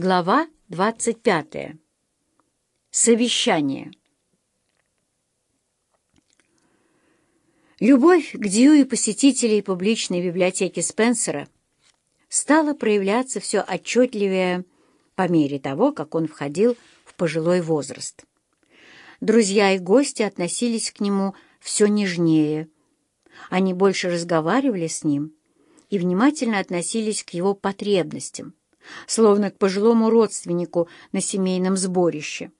Глава 25. Совещание. Любовь к Дьюи посетителей публичной библиотеки Спенсера стала проявляться все отчетливее по мере того, как он входил в пожилой возраст. Друзья и гости относились к нему все нежнее. Они больше разговаривали с ним и внимательно относились к его потребностям, словно к пожилому родственнику на семейном сборище.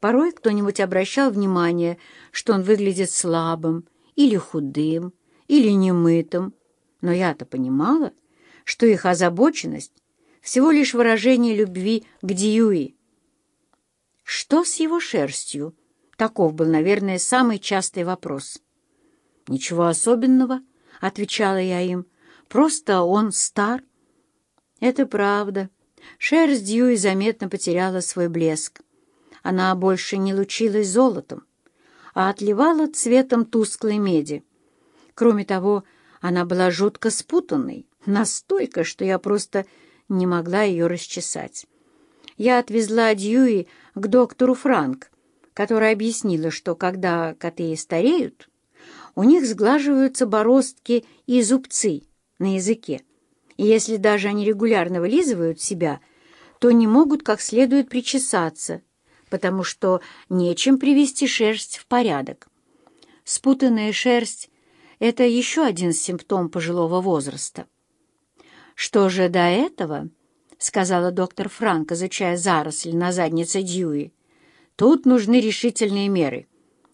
Порой кто-нибудь обращал внимание, что он выглядит слабым или худым, или немытым, но я-то понимала, что их озабоченность — всего лишь выражение любви к Дьюи. Что с его шерстью? Таков был, наверное, самый частый вопрос. «Ничего особенного», — отвечала я им, — «просто он стар это правда. Шерсть Дьюи заметно потеряла свой блеск. Она больше не лучилась золотом, а отливала цветом тусклой меди. Кроме того, она была жутко спутанной, настолько, что я просто не могла ее расчесать. Я отвезла Дьюи к доктору Франк, которая объяснила, что когда коты стареют, у них сглаживаются бороздки и зубцы на языке, если даже они регулярно вылизывают себя, то не могут как следует причесаться, потому что нечем привести шерсть в порядок. Спутанная шерсть — это еще один симптом пожилого возраста. «Что же до этого?» — сказала доктор Франк, изучая заросль на заднице Дьюи. «Тут нужны решительные меры.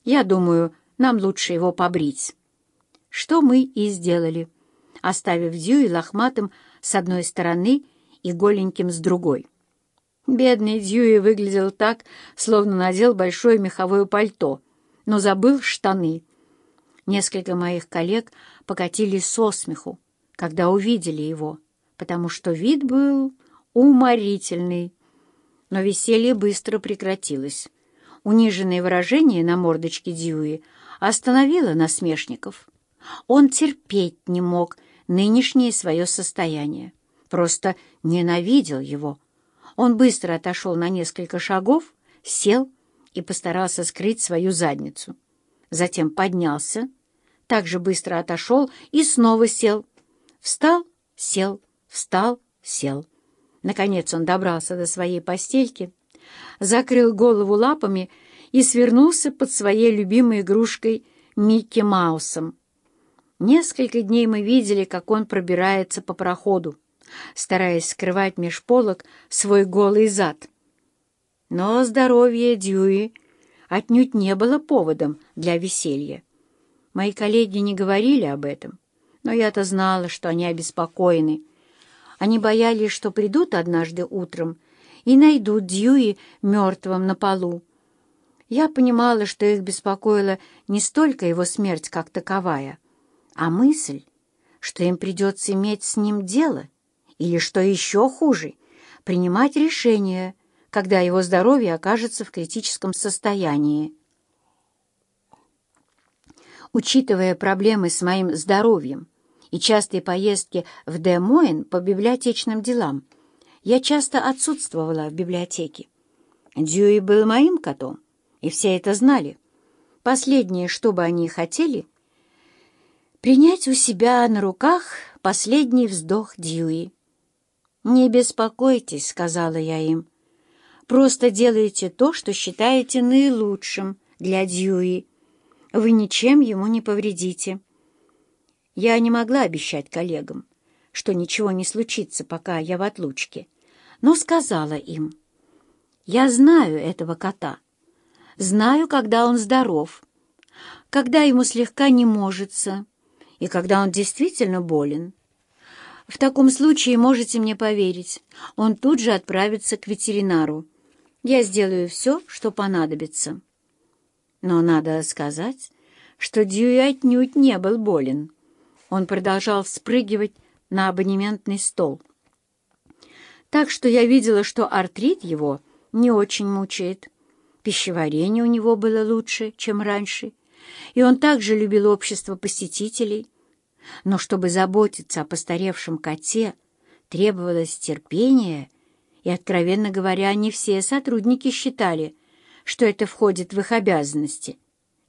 Я думаю, нам лучше его побрить». Что мы и сделали оставив Дьюи лохматым с одной стороны и голеньким с другой. Бедный Дьюи выглядел так, словно надел большое меховое пальто, но забыл штаны. Несколько моих коллег покатились со смеху, когда увидели его, потому что вид был уморительный. Но веселье быстро прекратилось. Униженное выражение на мордочке Дьюи остановило насмешников. Он терпеть не мог нынешнее свое состояние. Просто ненавидел его. Он быстро отошел на несколько шагов, сел и постарался скрыть свою задницу. Затем поднялся, также быстро отошел и снова сел. Встал, сел, встал, сел. Наконец он добрался до своей постельки, закрыл голову лапами и свернулся под своей любимой игрушкой Микки Маусом. Несколько дней мы видели, как он пробирается по проходу, стараясь скрывать меж полок свой голый зад. Но здоровье Дьюи отнюдь не было поводом для веселья. Мои коллеги не говорили об этом, но я-то знала, что они обеспокоены. Они боялись, что придут однажды утром и найдут Дьюи мертвым на полу. Я понимала, что их беспокоила не столько его смерть как таковая, а мысль, что им придется иметь с ним дело, или, что еще хуже, принимать решение, когда его здоровье окажется в критическом состоянии. Учитывая проблемы с моим здоровьем и частые поездки в Де-Моин по библиотечным делам, я часто отсутствовала в библиотеке. Дьюи был моим котом, и все это знали. Последнее, что бы они хотели — принять у себя на руках последний вздох Дьюи. «Не беспокойтесь», — сказала я им. «Просто делайте то, что считаете наилучшим для Дьюи. Вы ничем ему не повредите». Я не могла обещать коллегам, что ничего не случится, пока я в отлучке, но сказала им. «Я знаю этого кота. Знаю, когда он здоров, когда ему слегка не можется» и когда он действительно болен. В таком случае можете мне поверить, он тут же отправится к ветеринару. Я сделаю все, что понадобится. Но надо сказать, что Дьюи отнюдь не был болен. Он продолжал спрыгивать на абонементный стол. Так что я видела, что артрит его не очень мучает. Пищеварение у него было лучше, чем раньше, и он также любил общество посетителей. Но чтобы заботиться о постаревшем коте, требовалось терпение И, откровенно говоря, не все сотрудники считали, что это входит в их обязанности.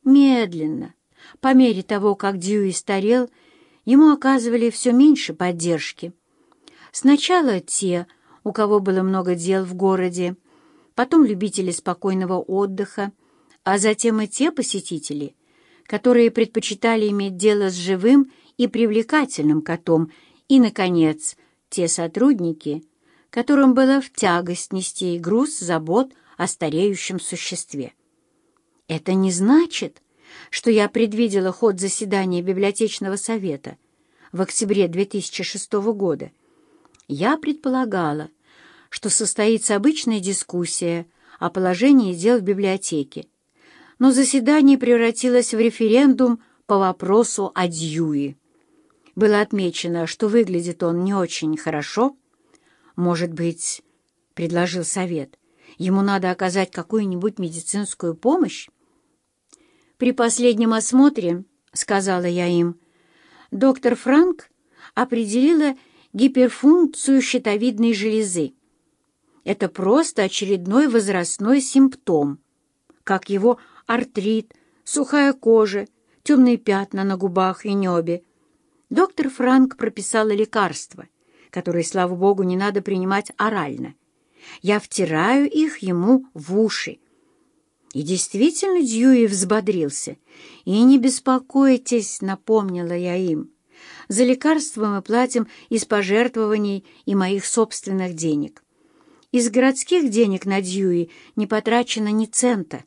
Медленно, по мере того, как Дьюи старел, ему оказывали все меньше поддержки. Сначала те, у кого было много дел в городе, потом любители спокойного отдыха, а затем и те посетители, которые предпочитали иметь дело с живым и привлекательным котом, и, наконец, те сотрудники, которым было в тягость нести груз забот о стареющем существе. Это не значит, что я предвидела ход заседания библиотечного совета в октябре 2006 года. Я предполагала, что состоится обычная дискуссия о положении дел в библиотеке, но заседание превратилось в референдум по вопросу о Дьюи. Было отмечено, что выглядит он не очень хорошо. Может быть, предложил совет, ему надо оказать какую-нибудь медицинскую помощь? При последнем осмотре, сказала я им, доктор Франк определила гиперфункцию щитовидной железы. Это просто очередной возрастной симптом, как его артрит, сухая кожа, темные пятна на губах и небе. Доктор Франк прописала лекарства, которые, слава богу, не надо принимать орально. Я втираю их ему в уши. И действительно Дьюи взбодрился. «И не беспокойтесь», — напомнила я им. «За лекарства мы платим из пожертвований и моих собственных денег. Из городских денег на Дьюи не потрачено ни цента».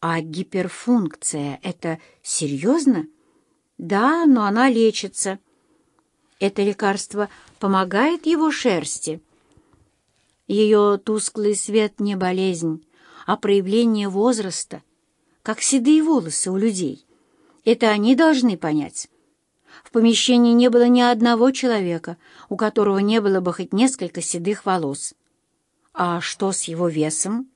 «А гиперфункция — это серьезно?» «Да, но она лечится». «Это лекарство помогает его шерсти?» «Ее тусклый свет не болезнь, а проявление возраста, как седые волосы у людей. Это они должны понять». В помещении не было ни одного человека, у которого не было бы хоть несколько седых волос. А что с его весом?